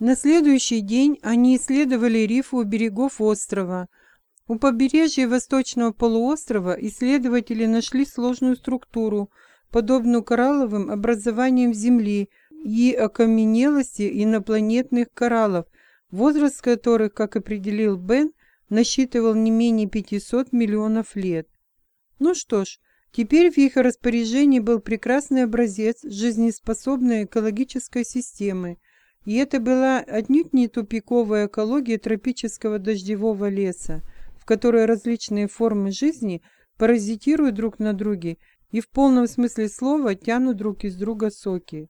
На следующий день они исследовали рифы у берегов острова. У побережья восточного полуострова исследователи нашли сложную структуру, подобную коралловым образованиям Земли и окаменелости инопланетных кораллов, возраст которых, как определил Бен, насчитывал не менее 500 миллионов лет. Ну что ж, теперь в их распоряжении был прекрасный образец жизнеспособной экологической системы, и это была отнюдь не тупиковая экология тропического дождевого леса, в которой различные формы жизни паразитируют друг на друге и в полном смысле слова тянут друг из друга соки.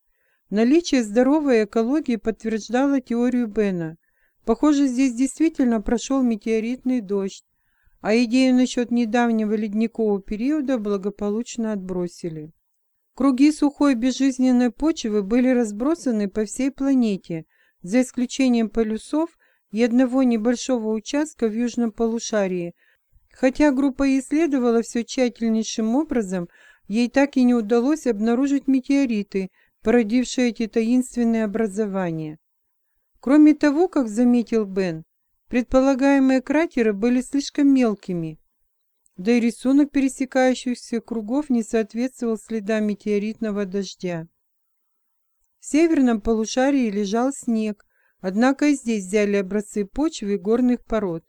Наличие здоровой экологии подтверждало теорию Бена. Похоже, здесь действительно прошел метеоритный дождь, а идею насчет недавнего ледникового периода благополучно отбросили. Круги сухой безжизненной почвы были разбросаны по всей планете, за исключением полюсов и одного небольшого участка в южном полушарии. Хотя группа исследовала все тщательнейшим образом, ей так и не удалось обнаружить метеориты, породившие эти таинственные образования. Кроме того, как заметил Бен, предполагаемые кратеры были слишком мелкими, да и рисунок пересекающихся кругов не соответствовал следам метеоритного дождя. В северном полушарии лежал снег, однако и здесь взяли образцы почвы и горных пород.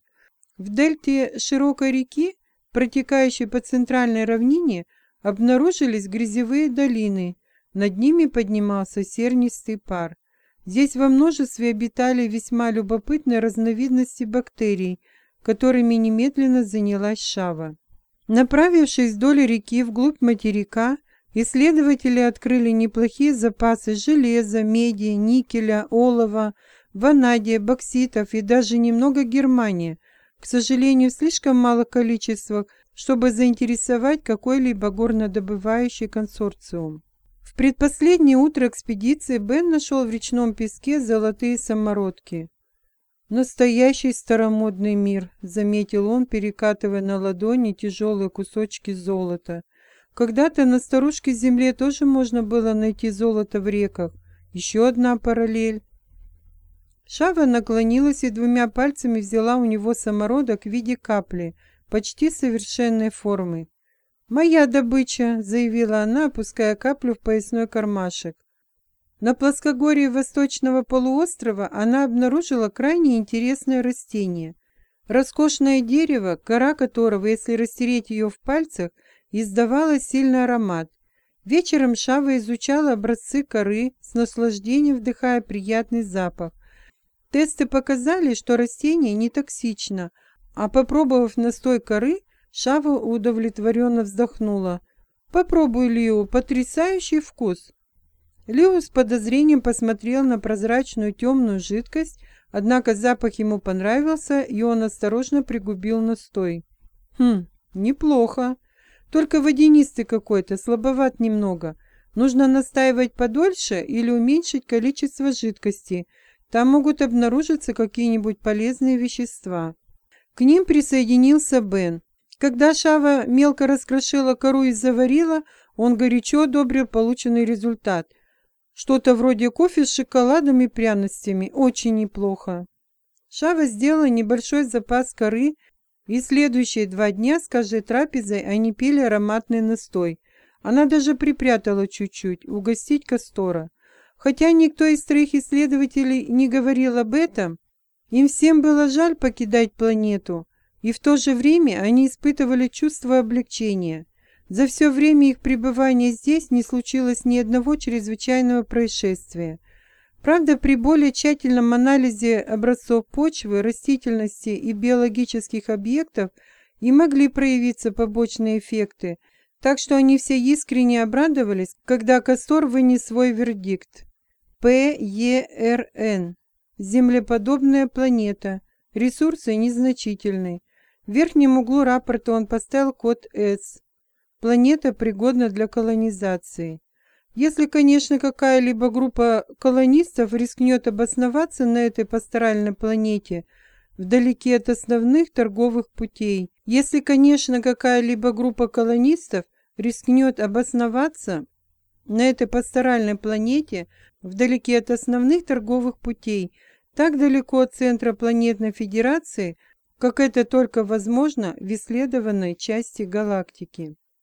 В дельте широкой реки, протекающей по центральной равнине, обнаружились грязевые долины, над ними поднимался сернистый пар. Здесь во множестве обитали весьма любопытные разновидности бактерий, которыми немедленно занялась Шава. Направившись вдоль реки вглубь материка, исследователи открыли неплохие запасы железа, меди, никеля, олова, ванадия, бокситов и даже немного германия, к сожалению, в слишком малых количествах, чтобы заинтересовать какой-либо горнодобывающий консорциум. В предпоследнее утро экспедиции Бен нашел в речном песке золотые самородки. «Настоящий старомодный мир», — заметил он, перекатывая на ладони тяжелые кусочки золота. «Когда-то на старушке земле тоже можно было найти золото в реках. Еще одна параллель». Шава наклонилась и двумя пальцами взяла у него самородок в виде капли, почти совершенной формы. «Моя добыча», — заявила она, опуская каплю в поясной кармашек. На плоскогорье восточного полуострова она обнаружила крайне интересное растение. Роскошное дерево, кора которого, если растереть ее в пальцах, издавала сильный аромат. Вечером Шава изучала образцы коры, с наслаждением вдыхая приятный запах. Тесты показали, что растение не токсично, а попробовав настой коры, Шава удовлетворенно вздохнула. «Попробуй, Лио, потрясающий вкус!» Лео с подозрением посмотрел на прозрачную темную жидкость, однако запах ему понравился, и он осторожно пригубил настой. «Хм, неплохо. Только водянистый какой-то, слабоват немного. Нужно настаивать подольше или уменьшить количество жидкости. Там могут обнаружиться какие-нибудь полезные вещества». К ним присоединился Бен. Когда Шава мелко раскрошила кору и заварила, он горячо одобрил полученный результат – что-то вроде кофе с шоколадом и пряностями. Очень неплохо. Шава сделала небольшой запас коры, и следующие два дня с каждой трапезой они пили ароматный настой. Она даже припрятала чуть-чуть, угостить Кастора. Хотя никто из троих исследователей не говорил об этом, им всем было жаль покидать планету, и в то же время они испытывали чувство облегчения. За все время их пребывания здесь не случилось ни одного чрезвычайного происшествия. Правда, при более тщательном анализе образцов почвы, растительности и биологических объектов и могли проявиться побочные эффекты, так что они все искренне обрадовались, когда Кастор вынес свой вердикт. ПЕРН. Землеподобная планета. Ресурсы незначительны. В верхнем углу рапорта он поставил код С. Планета пригодна для колонизации. Если, конечно, какая-либо группа колонистов рискнет обосноваться на этой пасторальной планете, вдалеке от основных торговых путей. Если, конечно, какая-либо группа колонистов рискнет обосноваться на этой пасторальной планете, вдалеке от основных торговых путей, так далеко от центра планетной федерации, как это только возможно в исследованной части галактики.